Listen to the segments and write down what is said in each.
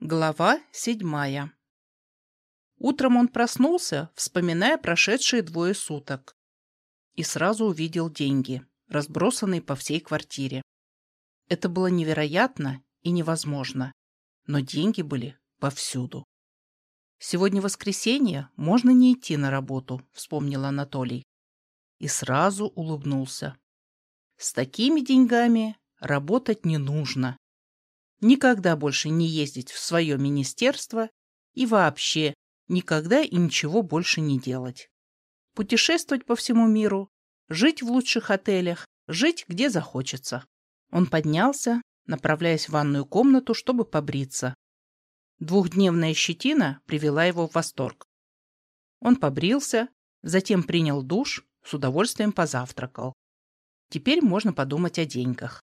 Глава седьмая Утром он проснулся, вспоминая прошедшие двое суток. И сразу увидел деньги, разбросанные по всей квартире. Это было невероятно и невозможно, но деньги были повсюду. «Сегодня воскресенье, можно не идти на работу», — вспомнил Анатолий. И сразу улыбнулся. «С такими деньгами работать не нужно. Никогда больше не ездить в свое министерство и вообще никогда и ничего больше не делать. Путешествовать по всему миру, жить в лучших отелях, жить где захочется». Он поднялся, направляясь в ванную комнату, чтобы побриться, Двухдневная щетина привела его в восторг. Он побрился, затем принял душ, с удовольствием позавтракал. Теперь можно подумать о деньгах.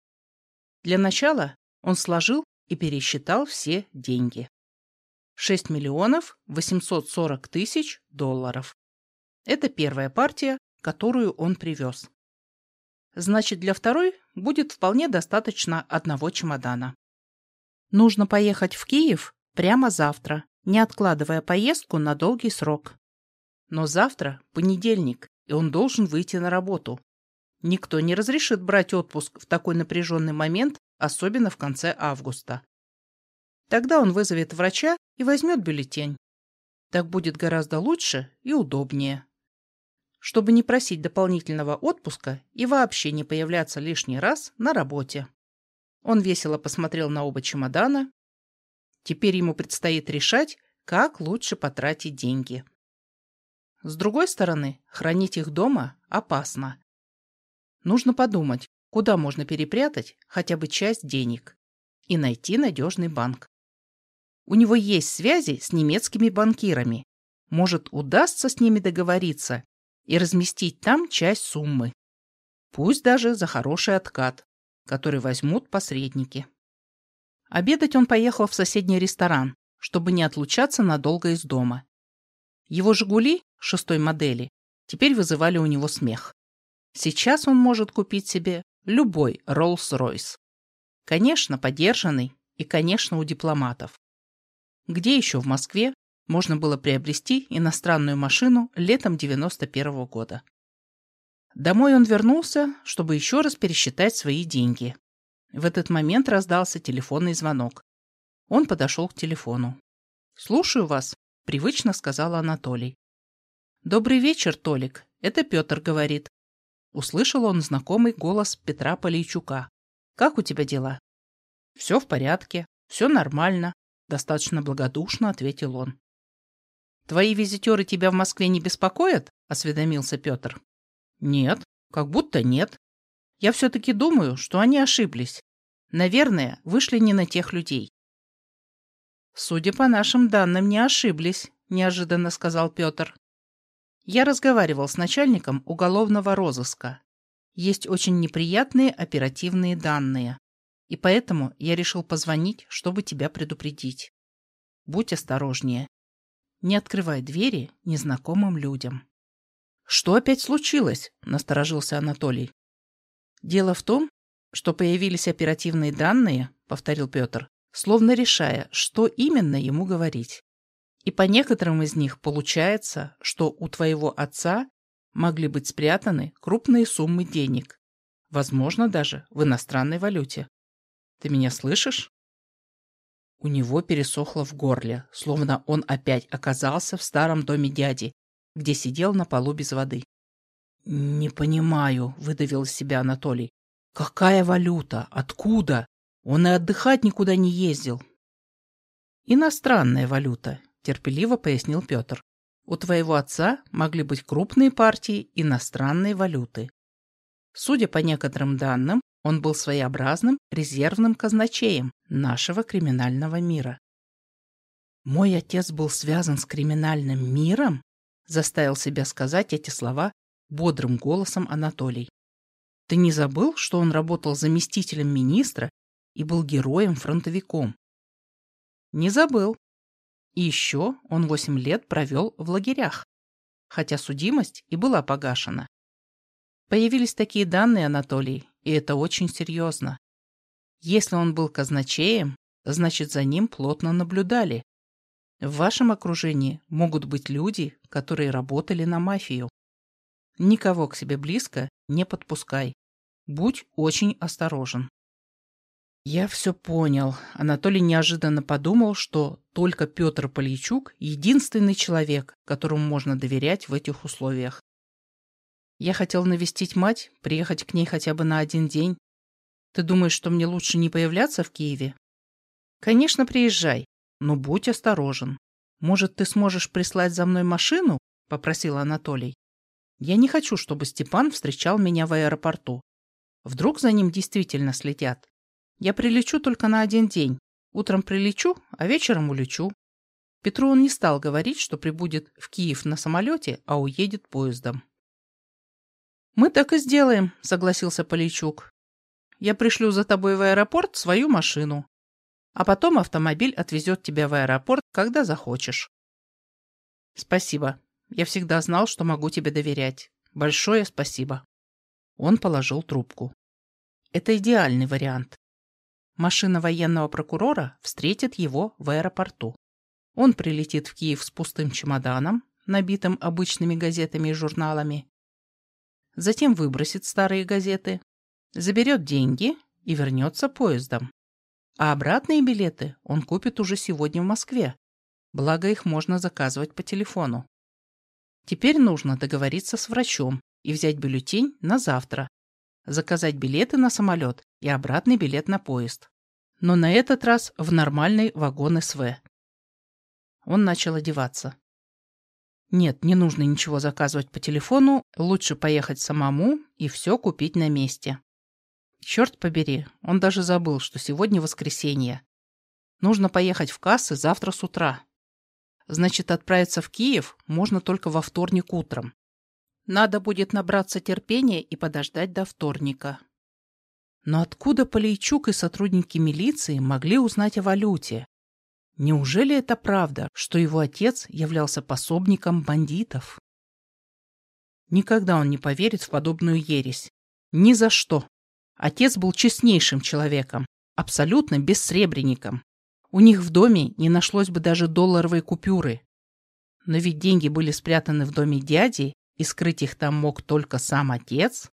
Для начала он сложил и пересчитал все деньги. 6 миллионов 840 тысяч долларов. Это первая партия, которую он привез. Значит, для второй будет вполне достаточно одного чемодана. Нужно поехать в Киев Прямо завтра, не откладывая поездку на долгий срок. Но завтра понедельник, и он должен выйти на работу. Никто не разрешит брать отпуск в такой напряженный момент, особенно в конце августа. Тогда он вызовет врача и возьмет бюллетень. Так будет гораздо лучше и удобнее. Чтобы не просить дополнительного отпуска и вообще не появляться лишний раз на работе. Он весело посмотрел на оба чемодана Теперь ему предстоит решать, как лучше потратить деньги. С другой стороны, хранить их дома опасно. Нужно подумать, куда можно перепрятать хотя бы часть денег и найти надежный банк. У него есть связи с немецкими банкирами. Может, удастся с ними договориться и разместить там часть суммы. Пусть даже за хороший откат, который возьмут посредники. Обедать он поехал в соседний ресторан, чтобы не отлучаться надолго из дома. Его «Жигули» шестой модели теперь вызывали у него смех. Сейчас он может купить себе любой Роллс-Ройс. Конечно, подержанный и, конечно, у дипломатов. Где еще в Москве можно было приобрести иностранную машину летом 91 -го года? Домой он вернулся, чтобы еще раз пересчитать свои деньги. В этот момент раздался телефонный звонок. Он подошел к телефону. «Слушаю вас», — привычно сказал Анатолий. «Добрый вечер, Толик. Это Петр говорит». Услышал он знакомый голос Петра Полейчука. «Как у тебя дела?» «Все в порядке, все нормально», — достаточно благодушно ответил он. «Твои визитеры тебя в Москве не беспокоят?» — осведомился Петр. «Нет, как будто нет. Я все-таки думаю, что они ошиблись. Наверное, вышли не на тех людей. «Судя по нашим данным, не ошиблись», – неожиданно сказал Петр. «Я разговаривал с начальником уголовного розыска. Есть очень неприятные оперативные данные, и поэтому я решил позвонить, чтобы тебя предупредить. Будь осторожнее. Не открывай двери незнакомым людям». «Что опять случилось?» – насторожился Анатолий. Дело в том, что появились оперативные данные, повторил Петр, словно решая, что именно ему говорить. И по некоторым из них получается, что у твоего отца могли быть спрятаны крупные суммы денег, возможно, даже в иностранной валюте. Ты меня слышишь? У него пересохло в горле, словно он опять оказался в старом доме дяди, где сидел на полу без воды. «Не понимаю», — выдавил из себя Анатолий. «Какая валюта? Откуда? Он и отдыхать никуда не ездил». «Иностранная валюта», — терпеливо пояснил Петр. «У твоего отца могли быть крупные партии иностранной валюты. Судя по некоторым данным, он был своеобразным резервным казначеем нашего криминального мира». «Мой отец был связан с криминальным миром?» заставил себя сказать эти слова бодрым голосом Анатолий. Ты не забыл, что он работал заместителем министра и был героем-фронтовиком? Не забыл. И еще он восемь лет провел в лагерях, хотя судимость и была погашена. Появились такие данные, Анатолий, и это очень серьезно. Если он был казначеем, значит, за ним плотно наблюдали. В вашем окружении могут быть люди, которые работали на мафию. Никого к себе близко не подпускай. Будь очень осторожен. Я все понял. Анатолий неожиданно подумал, что только Петр Поличук – единственный человек, которому можно доверять в этих условиях. Я хотел навестить мать, приехать к ней хотя бы на один день. Ты думаешь, что мне лучше не появляться в Киеве? Конечно, приезжай, но будь осторожен. Может, ты сможешь прислать за мной машину? Попросил Анатолий. Я не хочу, чтобы Степан встречал меня в аэропорту. Вдруг за ним действительно следят. Я прилечу только на один день. Утром прилечу, а вечером улечу. Петру он не стал говорить, что прибудет в Киев на самолете, а уедет поездом. «Мы так и сделаем», — согласился Поличук. «Я пришлю за тобой в аэропорт свою машину, а потом автомобиль отвезет тебя в аэропорт, когда захочешь». «Спасибо. Я всегда знал, что могу тебе доверять. Большое спасибо». Он положил трубку. Это идеальный вариант. Машина военного прокурора встретит его в аэропорту. Он прилетит в Киев с пустым чемоданом, набитым обычными газетами и журналами. Затем выбросит старые газеты, заберет деньги и вернется поездом. А обратные билеты он купит уже сегодня в Москве. Благо их можно заказывать по телефону. Теперь нужно договориться с врачом и взять бюллетень на завтра, заказать билеты на самолет и обратный билет на поезд. Но на этот раз в нормальный вагон СВ. Он начал одеваться. Нет, не нужно ничего заказывать по телефону, лучше поехать самому и все купить на месте. Черт побери, он даже забыл, что сегодня воскресенье. Нужно поехать в кассы завтра с утра. Значит, отправиться в Киев можно только во вторник утром. Надо будет набраться терпения и подождать до вторника. Но откуда Полейчук и сотрудники милиции могли узнать о валюте? Неужели это правда, что его отец являлся пособником бандитов? Никогда он не поверит в подобную ересь. Ни за что. Отец был честнейшим человеком, абсолютно бессребренником. У них в доме не нашлось бы даже долларовой купюры. Но ведь деньги были спрятаны в доме дяди, и скрыть их там мог только сам отец?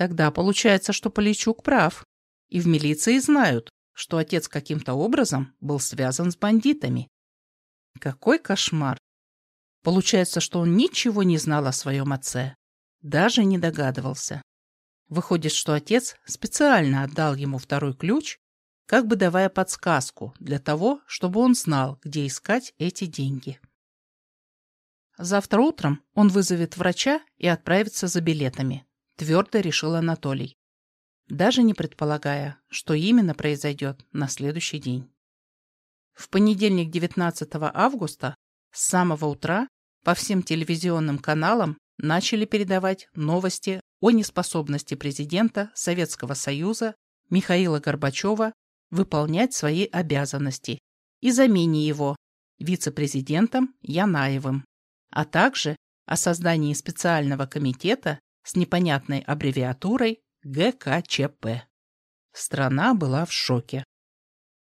Тогда получается, что Поличук прав. И в милиции знают, что отец каким-то образом был связан с бандитами. Какой кошмар! Получается, что он ничего не знал о своем отце. Даже не догадывался. Выходит, что отец специально отдал ему второй ключ, как бы давая подсказку для того, чтобы он знал, где искать эти деньги. Завтра утром он вызовет врача и отправится за билетами, твердо решил Анатолий, даже не предполагая, что именно произойдет на следующий день. В понедельник 19 августа с самого утра по всем телевизионным каналам начали передавать новости о неспособности президента Советского Союза Михаила Горбачева выполнять свои обязанности и замене его вице-президентом Янаевым а также о создании специального комитета с непонятной аббревиатурой ГКЧП. Страна была в шоке.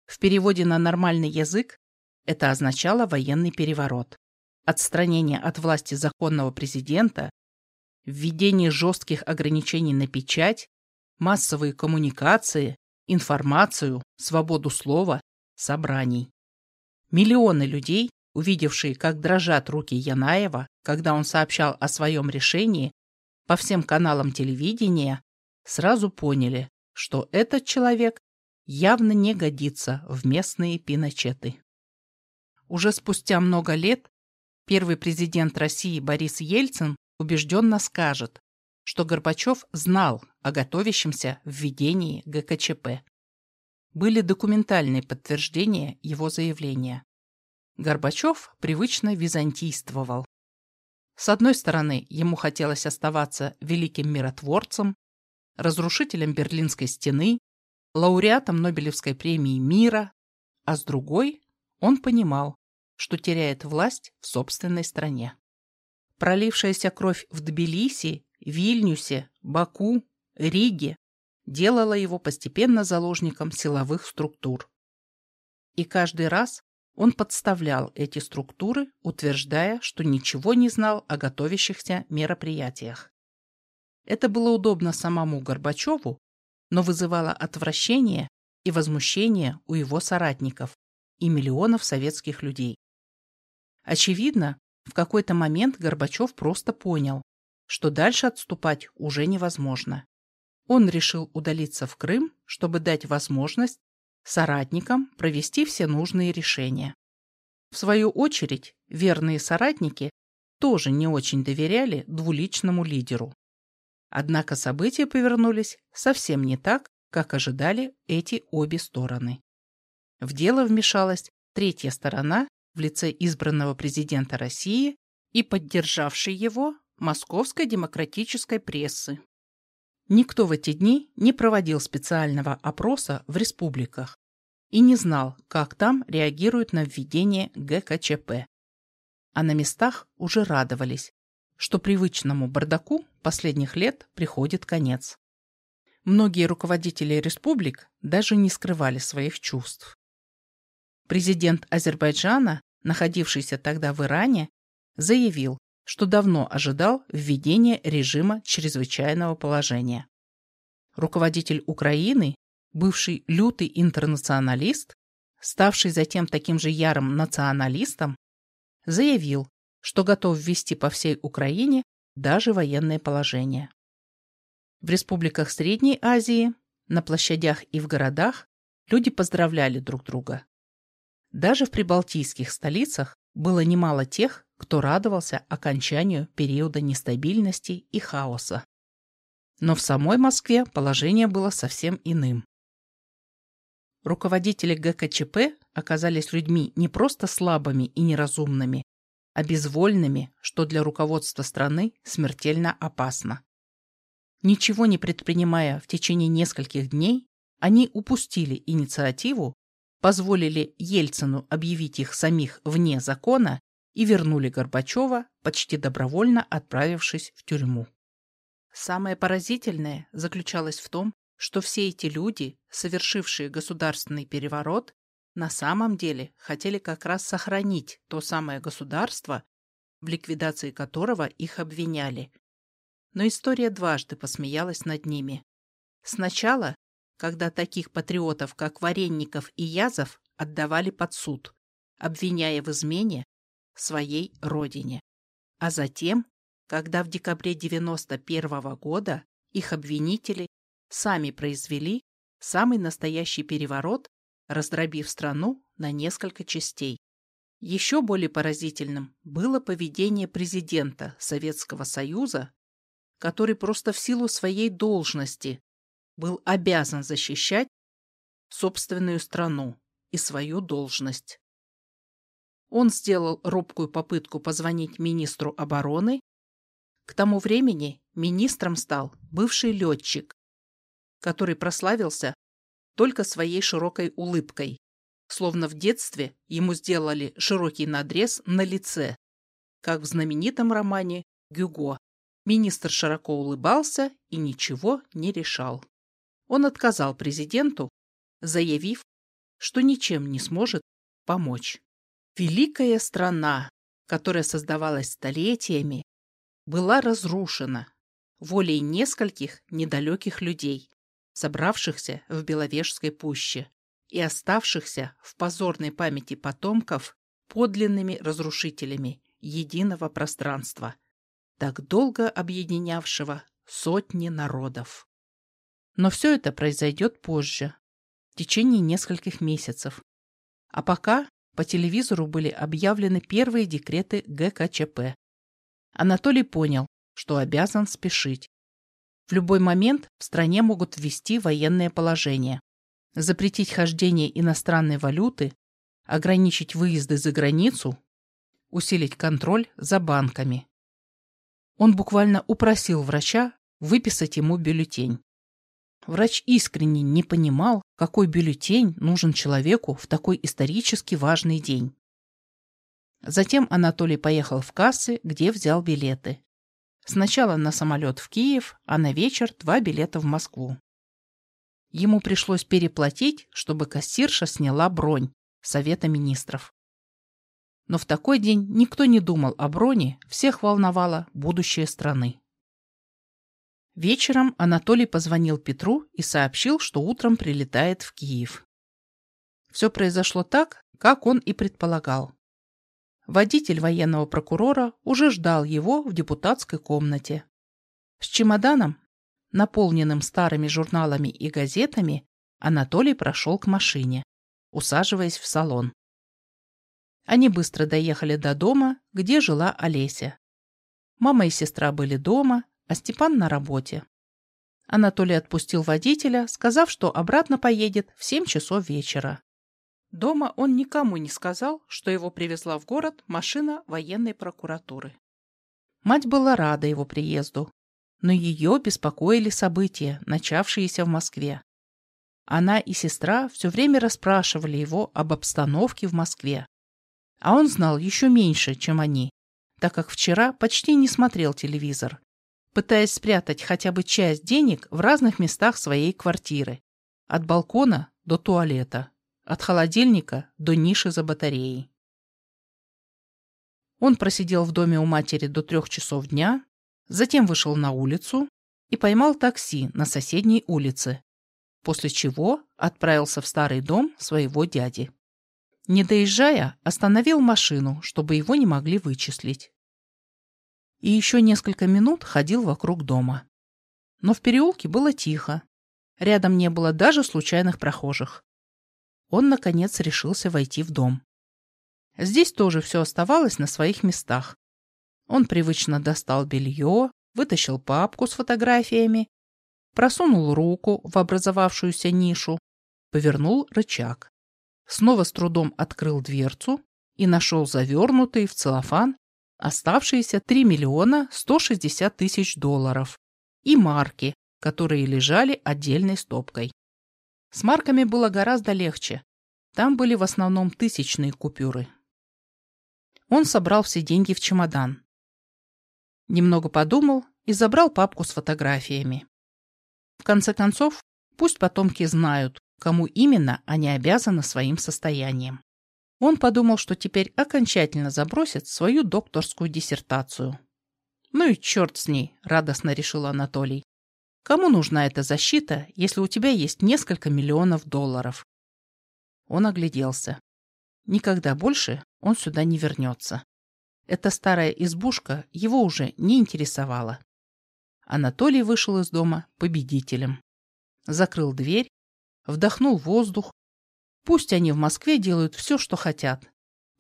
В переводе на нормальный язык это означало военный переворот, отстранение от власти законного президента, введение жестких ограничений на печать, массовые коммуникации, информацию, свободу слова, собраний. Миллионы людей увидевшие, как дрожат руки Янаева, когда он сообщал о своем решении по всем каналам телевидения, сразу поняли, что этот человек явно не годится в местные пиночеты. Уже спустя много лет первый президент России Борис Ельцин убежденно скажет, что Горбачев знал о готовящемся введении ГКЧП. Были документальные подтверждения его заявления. Горбачев привычно византийствовал. С одной стороны, ему хотелось оставаться великим миротворцем, разрушителем Берлинской стены, лауреатом Нобелевской премии мира, а с другой он понимал, что теряет власть в собственной стране. Пролившаяся кровь в Тбилиси, Вильнюсе, Баку, Риге делала его постепенно заложником силовых структур, И каждый раз он подставлял эти структуры, утверждая, что ничего не знал о готовящихся мероприятиях. Это было удобно самому Горбачеву, но вызывало отвращение и возмущение у его соратников и миллионов советских людей. Очевидно, в какой-то момент Горбачев просто понял, что дальше отступать уже невозможно. Он решил удалиться в Крым, чтобы дать возможность соратникам провести все нужные решения. В свою очередь, верные соратники тоже не очень доверяли двуличному лидеру. Однако события повернулись совсем не так, как ожидали эти обе стороны. В дело вмешалась третья сторона в лице избранного президента России и поддержавшей его московской демократической прессы. Никто в эти дни не проводил специального опроса в республиках и не знал, как там реагируют на введение ГКЧП. А на местах уже радовались, что привычному бардаку последних лет приходит конец. Многие руководители республик даже не скрывали своих чувств. Президент Азербайджана, находившийся тогда в Иране, заявил, что давно ожидал введения режима чрезвычайного положения. Руководитель Украины, бывший лютый интернационалист, ставший затем таким же ярым националистом, заявил, что готов ввести по всей Украине даже военное положение. В республиках Средней Азии, на площадях и в городах люди поздравляли друг друга. Даже в прибалтийских столицах было немало тех, кто радовался окончанию периода нестабильности и хаоса. Но в самой Москве положение было совсем иным. Руководители ГКЧП оказались людьми не просто слабыми и неразумными, а безвольными, что для руководства страны смертельно опасно. Ничего не предпринимая в течение нескольких дней, они упустили инициативу, позволили Ельцину объявить их самих вне закона и вернули Горбачева, почти добровольно отправившись в тюрьму. Самое поразительное заключалось в том, что все эти люди, совершившие государственный переворот, на самом деле хотели как раз сохранить то самое государство, в ликвидации которого их обвиняли. Но история дважды посмеялась над ними. Сначала, когда таких патриотов, как Варенников и Язов, отдавали под суд, обвиняя в измене своей родине. А затем, когда в декабре 91 года их обвинители сами произвели самый настоящий переворот, раздробив страну на несколько частей. Еще более поразительным было поведение президента Советского Союза, который просто в силу своей должности был обязан защищать собственную страну и свою должность. Он сделал робкую попытку позвонить министру обороны. К тому времени министром стал бывший летчик, который прославился только своей широкой улыбкой, словно в детстве ему сделали широкий надрез на лице, как в знаменитом романе «Гюго». Министр широко улыбался и ничего не решал. Он отказал президенту, заявив, что ничем не сможет помочь. Великая страна, которая создавалась столетиями, была разрушена волей нескольких недалеких людей, собравшихся в Беловежской пуще и оставшихся в позорной памяти потомков подлинными разрушителями единого пространства, так долго объединявшего сотни народов. Но все это произойдет позже, в течение нескольких месяцев. А пока по телевизору были объявлены первые декреты ГКЧП. Анатолий понял, что обязан спешить. В любой момент в стране могут ввести военное положение, запретить хождение иностранной валюты, ограничить выезды за границу, усилить контроль за банками. Он буквально упросил врача выписать ему бюллетень. Врач искренне не понимал, какой бюллетень нужен человеку в такой исторически важный день. Затем Анатолий поехал в кассы, где взял билеты. Сначала на самолет в Киев, а на вечер два билета в Москву. Ему пришлось переплатить, чтобы кассирша сняла бронь, Совета министров. Но в такой день никто не думал о броне, всех волновало будущее страны. Вечером Анатолий позвонил Петру и сообщил, что утром прилетает в Киев. Все произошло так, как он и предполагал. Водитель военного прокурора уже ждал его в депутатской комнате. С чемоданом, наполненным старыми журналами и газетами, Анатолий прошел к машине, усаживаясь в салон. Они быстро доехали до дома, где жила Олеся. Мама и сестра были дома, а Степан на работе. Анатолий отпустил водителя, сказав, что обратно поедет в 7 часов вечера. Дома он никому не сказал, что его привезла в город машина военной прокуратуры. Мать была рада его приезду, но ее беспокоили события, начавшиеся в Москве. Она и сестра все время расспрашивали его об обстановке в Москве. А он знал еще меньше, чем они, так как вчера почти не смотрел телевизор, пытаясь спрятать хотя бы часть денег в разных местах своей квартиры, от балкона до туалета, от холодильника до ниши за батареей. Он просидел в доме у матери до трех часов дня, затем вышел на улицу и поймал такси на соседней улице, после чего отправился в старый дом своего дяди. Не доезжая, остановил машину, чтобы его не могли вычислить. И еще несколько минут ходил вокруг дома. Но в переулке было тихо. Рядом не было даже случайных прохожих. Он, наконец, решился войти в дом. Здесь тоже все оставалось на своих местах. Он привычно достал белье, вытащил папку с фотографиями, просунул руку в образовавшуюся нишу, повернул рычаг снова с трудом открыл дверцу и нашел завернутый в целлофан оставшиеся 3 миллиона 160 тысяч долларов и марки, которые лежали отдельной стопкой. С марками было гораздо легче. Там были в основном тысячные купюры. Он собрал все деньги в чемодан. Немного подумал и забрал папку с фотографиями. В конце концов, пусть потомки знают, кому именно они обязаны своим состоянием. Он подумал, что теперь окончательно забросит свою докторскую диссертацию. «Ну и черт с ней», — радостно решил Анатолий. «Кому нужна эта защита, если у тебя есть несколько миллионов долларов?» Он огляделся. Никогда больше он сюда не вернется. Эта старая избушка его уже не интересовала. Анатолий вышел из дома победителем. Закрыл дверь вдохнул воздух. Пусть они в Москве делают все, что хотят.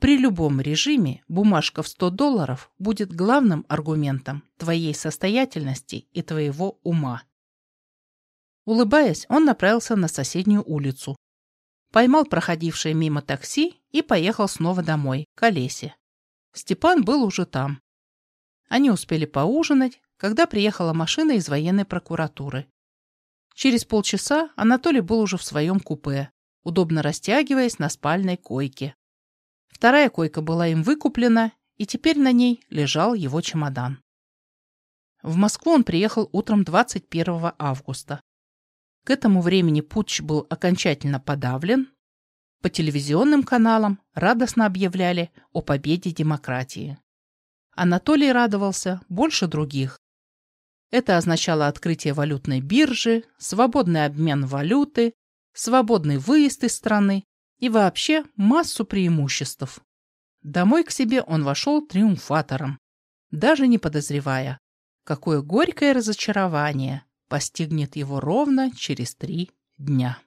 При любом режиме бумажка в 100 долларов будет главным аргументом твоей состоятельности и твоего ума. Улыбаясь, он направился на соседнюю улицу. Поймал проходившее мимо такси и поехал снова домой, к Олесе. Степан был уже там. Они успели поужинать, когда приехала машина из военной прокуратуры. Через полчаса Анатолий был уже в своем купе, удобно растягиваясь на спальной койке. Вторая койка была им выкуплена, и теперь на ней лежал его чемодан. В Москву он приехал утром 21 августа. К этому времени путч был окончательно подавлен. По телевизионным каналам радостно объявляли о победе демократии. Анатолий радовался больше других. Это означало открытие валютной биржи, свободный обмен валюты, свободный выезд из страны и вообще массу преимуществ. Домой к себе он вошел триумфатором, даже не подозревая, какое горькое разочарование постигнет его ровно через три дня.